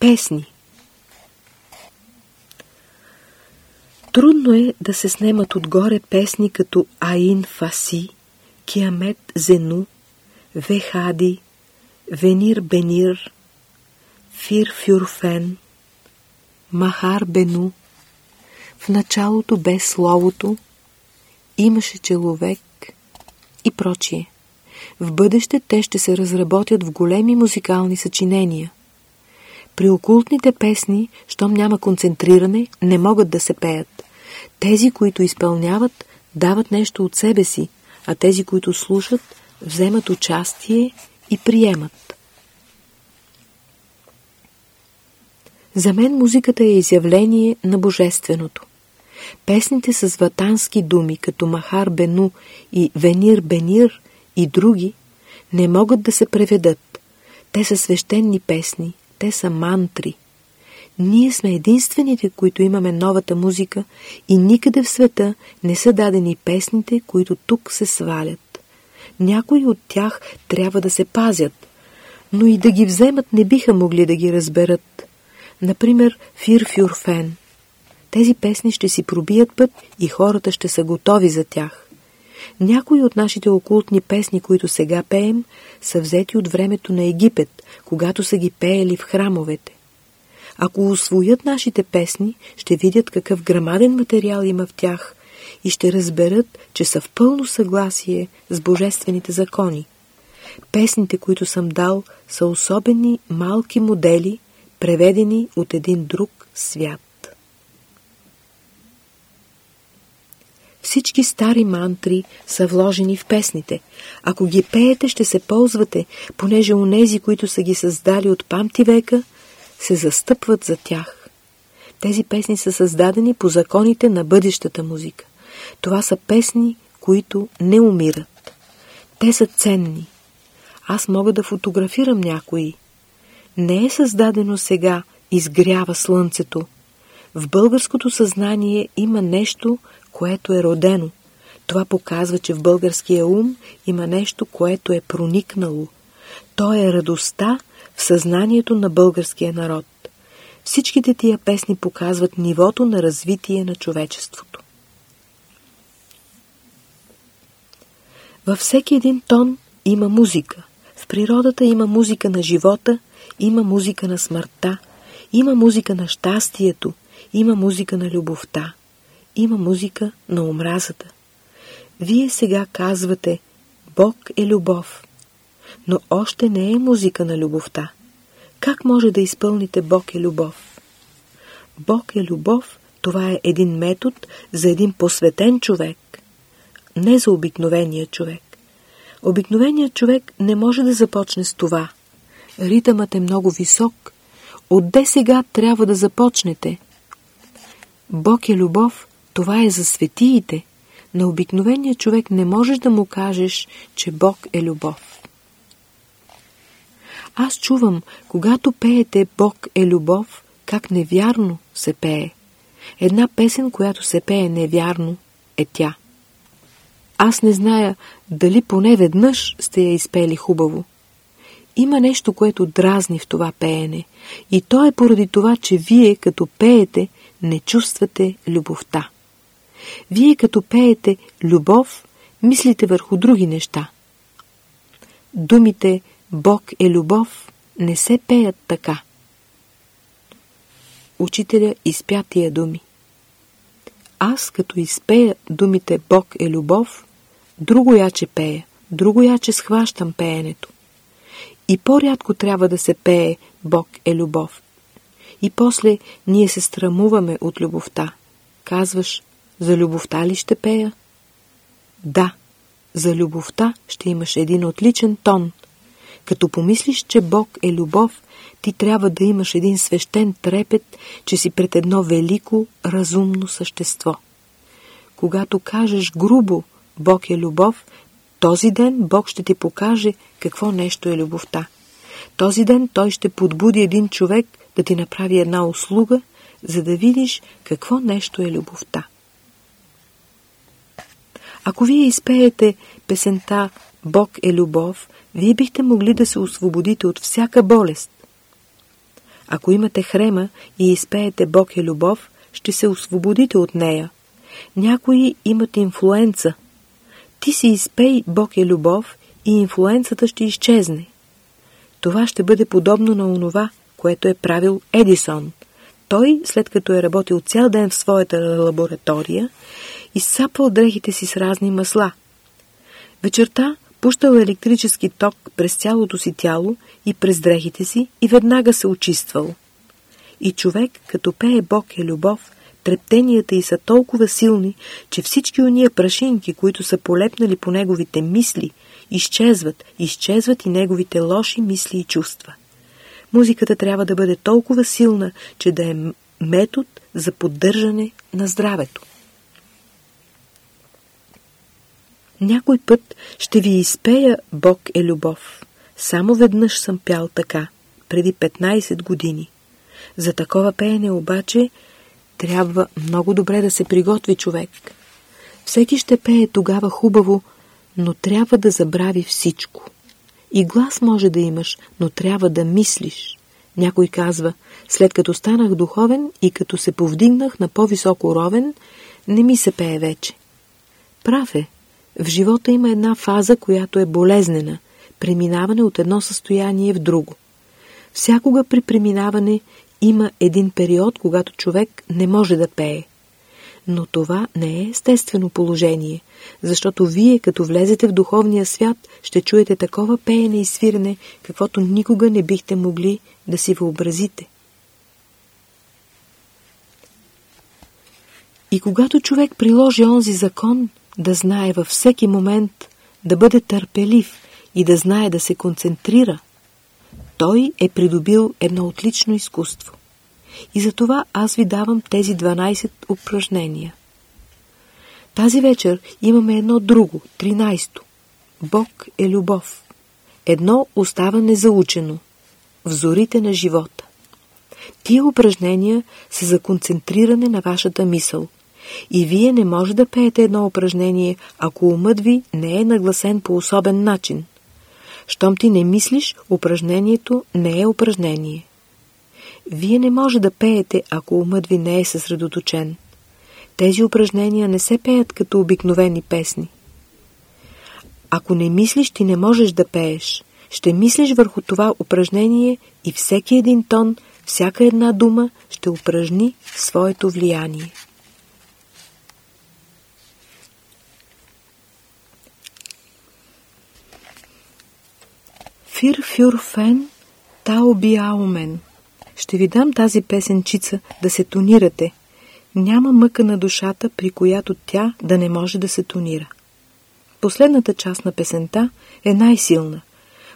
Песни Трудно е да се снемат отгоре песни като Аин Фаси, Киамет Зену, Вехади, Венир Бенир, Фир Фюрфен, Махар Бену. В началото бе Словото, имаше човек и прочие. В бъдеще те ще се разработят в големи музикални съчинения. При окултните песни, щом няма концентриране, не могат да се пеят. Тези, които изпълняват, дават нещо от себе си, а тези, които слушат, вземат участие и приемат. За мен музиката е изявление на Божественото. Песните с ватански думи, като Махар Бену и Венир Бенир и други, не могат да се преведат. Те са свещени песни, те са мантри. Ние сме единствените, които имаме новата музика и никъде в света не са дадени песните, които тук се свалят. Някои от тях трябва да се пазят, но и да ги вземат не биха могли да ги разберат. Например, Фир Фюрфен. Тези песни ще си пробият път и хората ще са готови за тях. Някои от нашите окултни песни, които сега пеем, са взети от времето на Египет, когато са ги пеели в храмовете. Ако освоят нашите песни, ще видят какъв грамаден материал има в тях и ще разберат, че са в пълно съгласие с божествените закони. Песните, които съм дал, са особени малки модели, преведени от един друг свят. Всички стари мантри са вложени в песните. Ако ги пеете, ще се ползвате, понеже онези, които са ги създали от памти века, се застъпват за тях. Тези песни са създадени по законите на бъдещата музика. Това са песни, които не умират. Те са ценни. Аз мога да фотографирам някои. Не е създадено сега, изгрява слънцето. В българското съзнание има нещо, което е родено. Това показва, че в българския ум има нещо, което е проникнало. То е радостта в съзнанието на българския народ. Всичките тия песни показват нивото на развитие на човечеството. Във всеки един тон има музика. В природата има музика на живота, има музика на смъртта, има музика на щастието, има музика на любовта има музика на омразата. Вие сега казвате Бог е любов, но още не е музика на любовта. Как може да изпълните Бог е любов? Бог е любов, това е един метод за един посветен човек, не за обикновения човек. Обикновеният човек не може да започне с това. Ритъмът е много висок. Отде сега трябва да започнете? Бог е любов, това е за светиите. На обикновения човек не можеш да му кажеш, че Бог е любов. Аз чувам, когато пеете Бог е любов, как невярно се пее. Една песен, която се пее невярно, е тя. Аз не зная дали поне веднъж сте я изпели хубаво. Има нещо, което дразни в това пеене. И то е поради това, че вие, като пеете, не чувствате любовта. Вие като пеете любов, мислите върху други неща. Думите Бог е любов не се пеят така. Учителя изпя тия думи. Аз като изпея думите Бог е любов, друго яче пея, друго яче схващам пеенето. И по-рядко трябва да се пее Бог е любов. И после ние се страмуваме от любовта. Казваш, за любовта ли ще пея? Да, за любовта ще имаш един отличен тон. Като помислиш, че Бог е любов, ти трябва да имаш един свещен трепет, че си пред едно велико, разумно същество. Когато кажеш грубо Бог е любов, този ден Бог ще ти покаже какво нещо е любовта. Този ден Той ще подбуди един човек да ти направи една услуга, за да видиш какво нещо е любовта. Ако вие изпеете песента «Бог е любов», вие бихте могли да се освободите от всяка болест. Ако имате хрема и изпеете Бог е любов, ще се освободите от нея. Някои имат инфлуенца. Ти си изпей Бог е любов и инфлуенцата ще изчезне. Това ще бъде подобно на онова, което е правил Едисон. Той, след като е работил цял ден в своята лаборатория, изсапвал дрехите си с разни масла. Вечерта пущал електрически ток през цялото си тяло и през дрехите си и веднага се очиствал. И човек, като пее Бог е любов, трептенията й са толкова силни, че всички уния прашинки, които са полепнали по неговите мисли, изчезват, изчезват и неговите лоши мисли и чувства. Музиката трябва да бъде толкова силна, че да е метод за поддържане на здравето. Някой път ще ви изпея Бог е любов. Само веднъж съм пял така, преди 15 години. За такова пеене обаче трябва много добре да се приготви човек. Всеки ще пее тогава хубаво, но трябва да забрави всичко. И глас може да имаш, но трябва да мислиш. Някой казва, след като станах духовен и като се повдигнах на по-високо ровен, не ми се пее вече. Прав е. В живота има една фаза, която е болезнена, преминаване от едно състояние в друго. Всякога при преминаване има един период, когато човек не може да пее. Но това не е естествено положение, защото вие, като влезете в духовния свят, ще чуете такова пеене и свирене, каквото никога не бихте могли да си въобразите. И когато човек приложи онзи закон, да знае във всеки момент да бъде търпелив и да знае да се концентрира, той е придобил едно отлично изкуство. И затова аз ви давам тези 12 упражнения. Тази вечер имаме едно друго, 13-то. Бог е любов. Едно остава незаучено. Взорите на живота. Тия упражнения са за концентриране на вашата мисъл. И вие не може да пеете едно упражнение, ако умът ви не е нагласен по особен начин. Щом ти не мислиш, упражнението не е упражнение. Вие не може да пеете, ако умът ви не е съсредоточен. Тези упражнения не се пеят като обикновени песни. Ако не мислиш, ти не можеш да пееш. Ще мислиш върху това упражнение и всеки един тон, всяка една дума ще упражни своето влияние. Фир фюр фен, тао биаумен. Ще ви дам тази песенчица да се тонирате. Няма мъка на душата, при която тя да не може да се тонира. Последната част на песента е най-силна.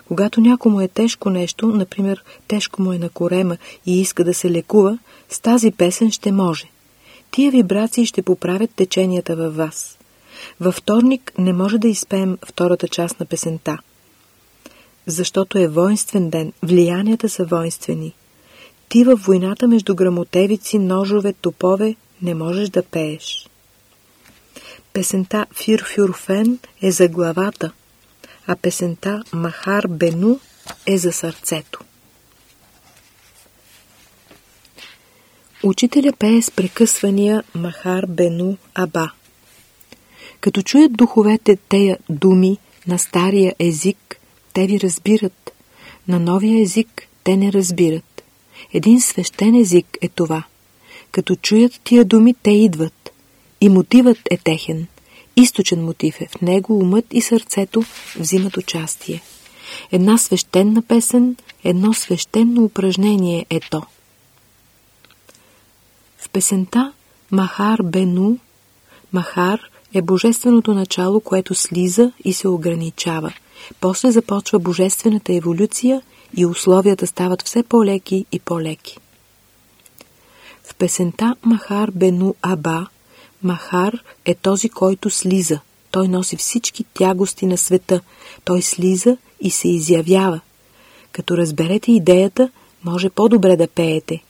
Когато някому е тежко нещо, например тежко му е на корема и иска да се лекува, с тази песен ще може. Тия вибрации ще поправят теченията във вас. Във вторник не може да изпеем втората част на песента. Защото е воинствен ден, влиянията са воинствени. Ти във войната между грамотевици, ножове, топове не можеш да пееш. Песента Фир Фюрфен е за главата, а песента Махар Бену е за сърцето. Учителя пее с прекъсвания Махар Бену Аба. Като чуят духовете тея думи на стария език, те ви разбират. На новия език те не разбират. Един свещен език е това. Като чуят тия думи, те идват. И мотивът е техен. Източен мотив е. В него умът и сърцето взимат участие. Една свещена песен, едно свещено упражнение е то. В песента Махар Бену Махар е божественото начало, което слиза и се ограничава. После започва божествената еволюция и условията стават все по-леки и по-леки. В песента Махар Бену Аба Махар е този, който слиза. Той носи всички тягости на света. Той слиза и се изявява. Като разберете идеята, може по-добре да пеете.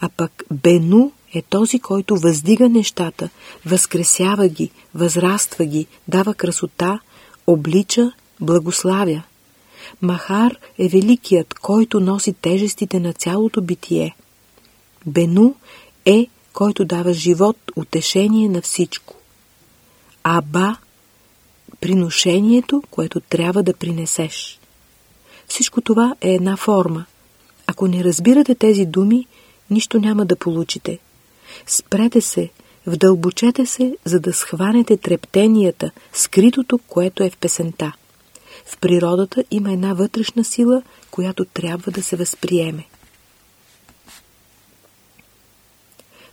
А пък Бену е този, който въздига нещата, възкресява ги, възраства ги, дава красота, облича, благославя. Махар е великият, който носи тежестите на цялото битие. Бену е, който дава живот, утешение на всичко. Аба – приношението, което трябва да принесеш. Всичко това е една форма. Ако не разбирате тези думи, нищо няма да получите. Спрете се, вдълбочете се, за да схванете трептенията, скритото, което е в песента. В природата има една вътрешна сила, която трябва да се възприеме.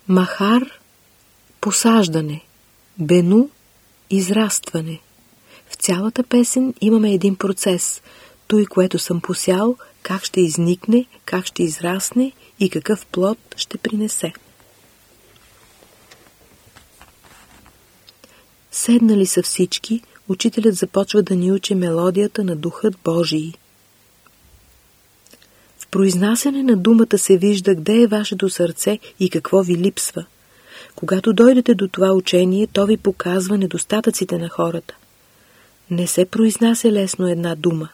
Махар – посаждане, бену – израстване. В цялата песен имаме един процес – той, което съм посял, как ще изникне, как ще израсне и какъв плод ще принесе. Седнали са всички, учителят започва да ни учи мелодията на Духът Божий. В произнасяне на думата се вижда къде е вашето сърце и какво ви липсва. Когато дойдете до това учение, то ви показва недостатъците на хората. Не се произнася лесно една дума.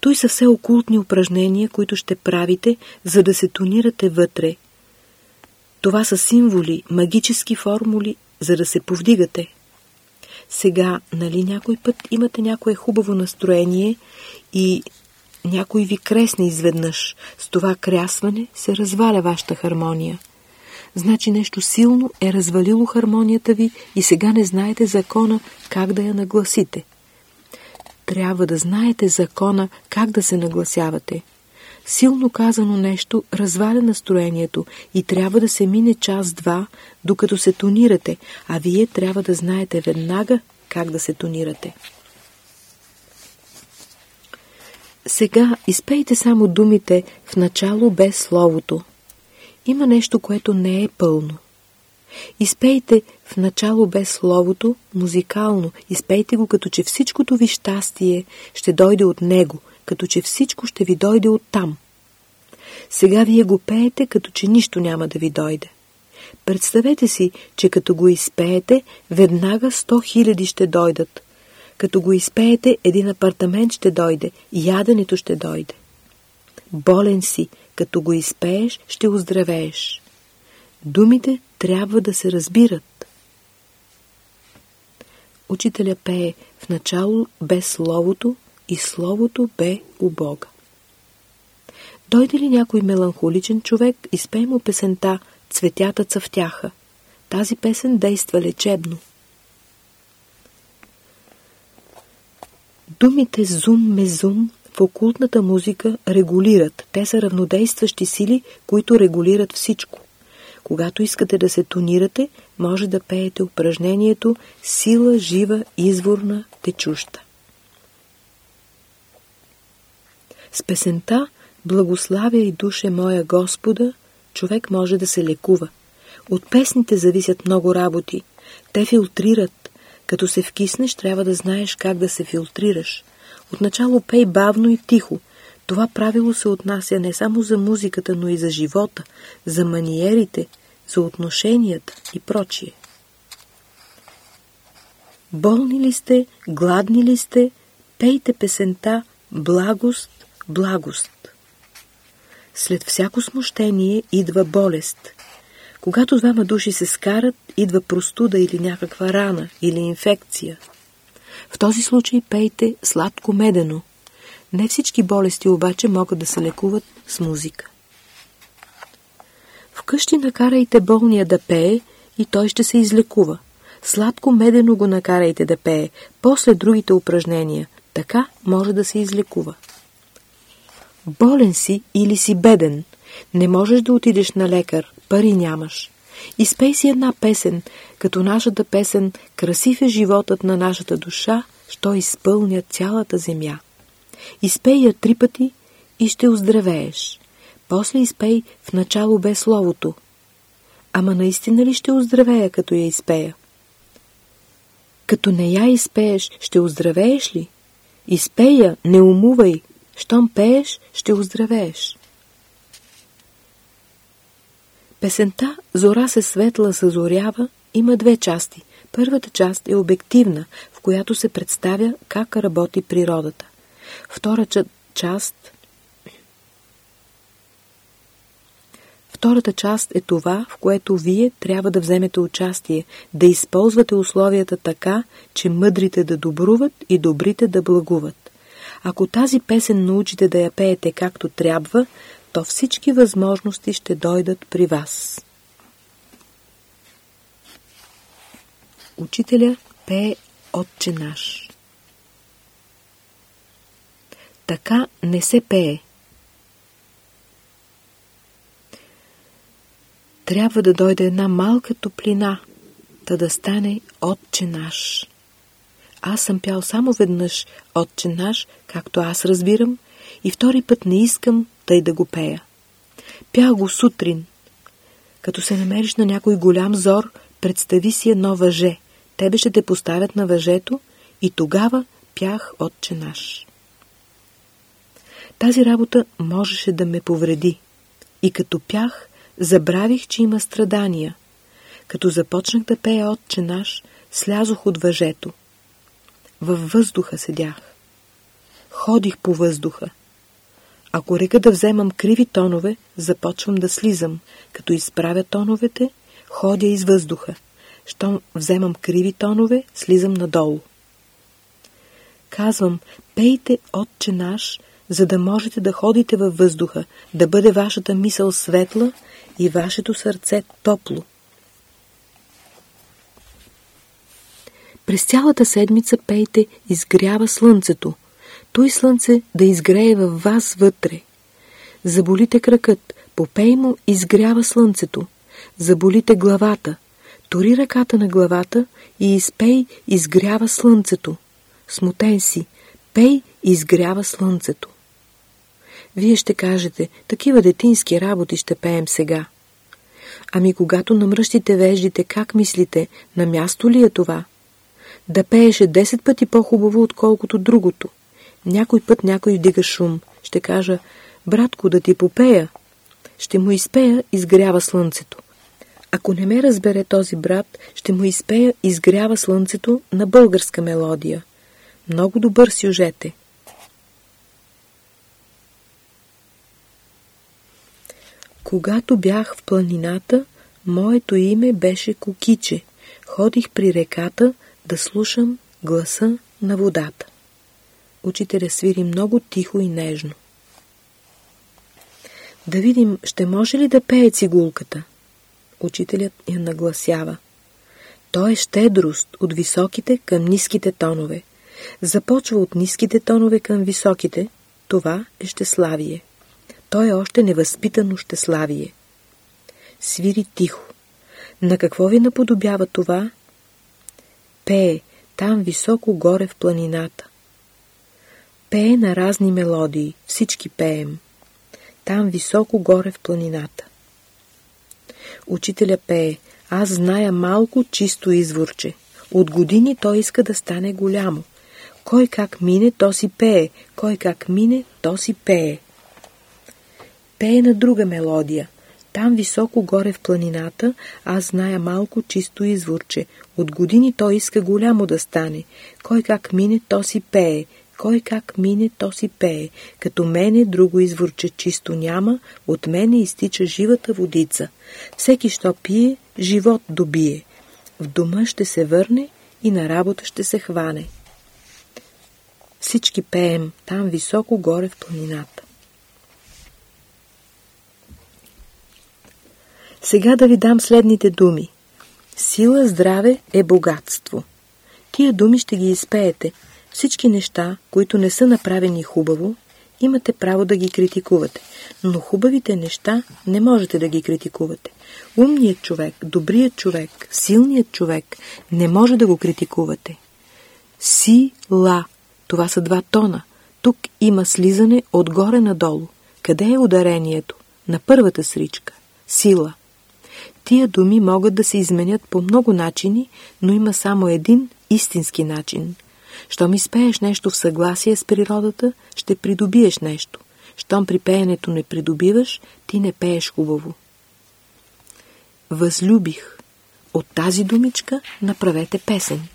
Той са все окултни упражнения, които ще правите, за да се тонирате вътре. Това са символи, магически формули, за да се повдигате. Сега, нали някой път имате някое хубаво настроение и някой ви кресне изведнъж. С това крясване се разваля вашата хармония. Значи нещо силно е развалило хармонията ви и сега не знаете закона как да я нагласите трябва да знаете закона как да се нагласявате. Силно казано нещо разваля настроението и трябва да се мине час-два, докато се тонирате, а вие трябва да знаете веднага как да се тонирате. Сега изпейте само думите в начало без словото. Има нещо, което не е пълно. Изпейте в начало без словото, музикално, изпейте го като че всичкото ви щастие ще дойде от него, като че всичко ще ви дойде от там. Сега вие го пеете, като че нищо няма да ви дойде. Представете си, че като го изпеете, веднага сто хиляди ще дойдат. Като го изпеете, един апартамент ще дойде, яденето ще дойде. Болен си, като го изпееш, ще оздравееш. Думите трябва да се разбират. Учителя пее в начало бе Словото и Словото бе у Бога. Дойде ли някой меланхоличен човек, изпей му песента «Цветята цъфтяха». Тази песен действа лечебно. Думите зум, мезум в окултната музика регулират. Те са равнодействащи сили, които регулират всичко. Когато искате да се тонирате, може да пеете упражнението сила жива, изворна, течуща. С песента Благославя и душе моя Господа, човек може да се лекува. От песните зависят много работи. Те филтрират. Като се вкиснеш, трябва да знаеш как да се филтрираш. Отначало пей бавно и тихо – това правило се отнася не само за музиката, но и за живота, за маниерите, за отношенията и прочие. Болни ли сте, гладни ли сте, пейте песента «Благост, благост». След всяко смущение идва болест. Когато двама души се скарат, идва простуда или някаква рана или инфекция. В този случай пейте сладко медено – не всички болести обаче могат да се лекуват с музика. Вкъщи накарайте болния да пее и той ще се излекува. Сладко медено го накарайте да пее, после другите упражнения. Така може да се излекува. Болен си или си беден. Не можеш да отидеш на лекар, пари нямаш. Изпей си една песен, като нашата песен «Красив е животът на нашата душа, що изпълня цялата земя». Изпей я три пъти и ще оздравееш. После изпей в начало без словото. Ама наистина ли ще оздравея, като я изпея? Като не я изпееш, ще оздравееш ли? Изпея, не умувай. Щом пееш, ще оздравееш. Песента «Зора се светла съзорява» има две части. Първата част е обективна, в която се представя как работи природата. Втората част Втората част е това, в което вие трябва да вземете участие, да използвате условията така, че мъдрите да добруват и добрите да благуват. Ако тази песен научите да я пеете както трябва, то всички възможности ще дойдат при вас. Учителя пее Отче наш. Така не се пее. Трябва да дойде една малка топлина, та да стане Отче наш. Аз съм пял само веднъж Отче наш, както аз разбирам, и втори път не искам тъй да го пея. Пях го сутрин. Като се намериш на някой голям зор, представи си едно въже. Тебе ще те поставят на въжето и тогава пях Отче наш. Тази работа можеше да ме повреди. И като пях, забравих, че има страдания. Като започнах да пея Отче наш, слязох от въжето. Във въздуха седях. Ходих по въздуха. Ако река да вземам криви тонове, започвам да слизам. Като изправя тоновете, ходя из въздуха. Щом вземам криви тонове, слизам надолу. Казвам, пейте Отче наш, за да можете да ходите във въздуха, да бъде вашата мисъл светла и вашето сърце топло. През цялата седмица пейте «Изгрява слънцето», той слънце да изгрее във вас вътре. Заболите кракът, попей му изгрява слънцето. Заболите главата, тори ръката на главата и изпей изгрява слънцето. Смутен си, пей изгрява слънцето. Вие ще кажете, такива детински работи ще пеем сега. Ами когато намръщите веждите, как мислите, на място ли е това? Да пееше 10 пъти по-хубаво, отколкото другото. Някой път някой вдига шум. Ще кажа, братко, да ти попея. Ще му изпея, изгрява слънцето. Ако не ме разбере този брат, ще му изпея Изгрява слънцето на българска мелодия. Много добър сюжет е. Когато бях в планината, моето име беше Кокиче. Ходих при реката да слушам гласа на водата. Учителя свири много тихо и нежно. Да видим, ще може ли да пее цигулката? Учителят я нагласява. То е щедрост от високите към ниските тонове. Започва от ниските тонове към високите. Това е щеславие. То е още невъзпитано щеславие. Свири тихо. На какво ви наподобява това? Пее там високо горе в планината. Пее на разни мелодии, всички пеем. Там високо горе в планината. Учителя пее, аз зная малко чисто изворче. От години той иска да стане голямо. Кой как мине, то си пее. Кой как мине, то си пее. Пее на друга мелодия. Там високо горе в планината аз зная малко чисто изворче. От години той иска голямо да стане. Кой как мине, то си пее. Кой как мине, то си пее. Като мене друго изворче чисто няма, от мене изтича живата водица. Всеки, що пие, живот добие. В дома ще се върне и на работа ще се хване. Всички пеем там високо горе в планината. Сега да ви дам следните думи. Сила, здраве е богатство. Тия думи ще ги изпеете – всички неща, които не са направени хубаво, имате право да ги критикувате, но хубавите неща не можете да ги критикувате. Умният човек, добрият човек, силният човек не може да го критикувате. Си-ла. Това са два тона. Тук има слизане отгоре надолу. Къде е ударението? На първата сричка. Сила. Тия думи могат да се изменят по много начини, но има само един истински начин – щом изпееш нещо в съгласие с природата, ще придобиеш нещо. Щом при пеенето не придобиваш, ти не пееш хубаво. Възлюбих. От тази думичка направете песен.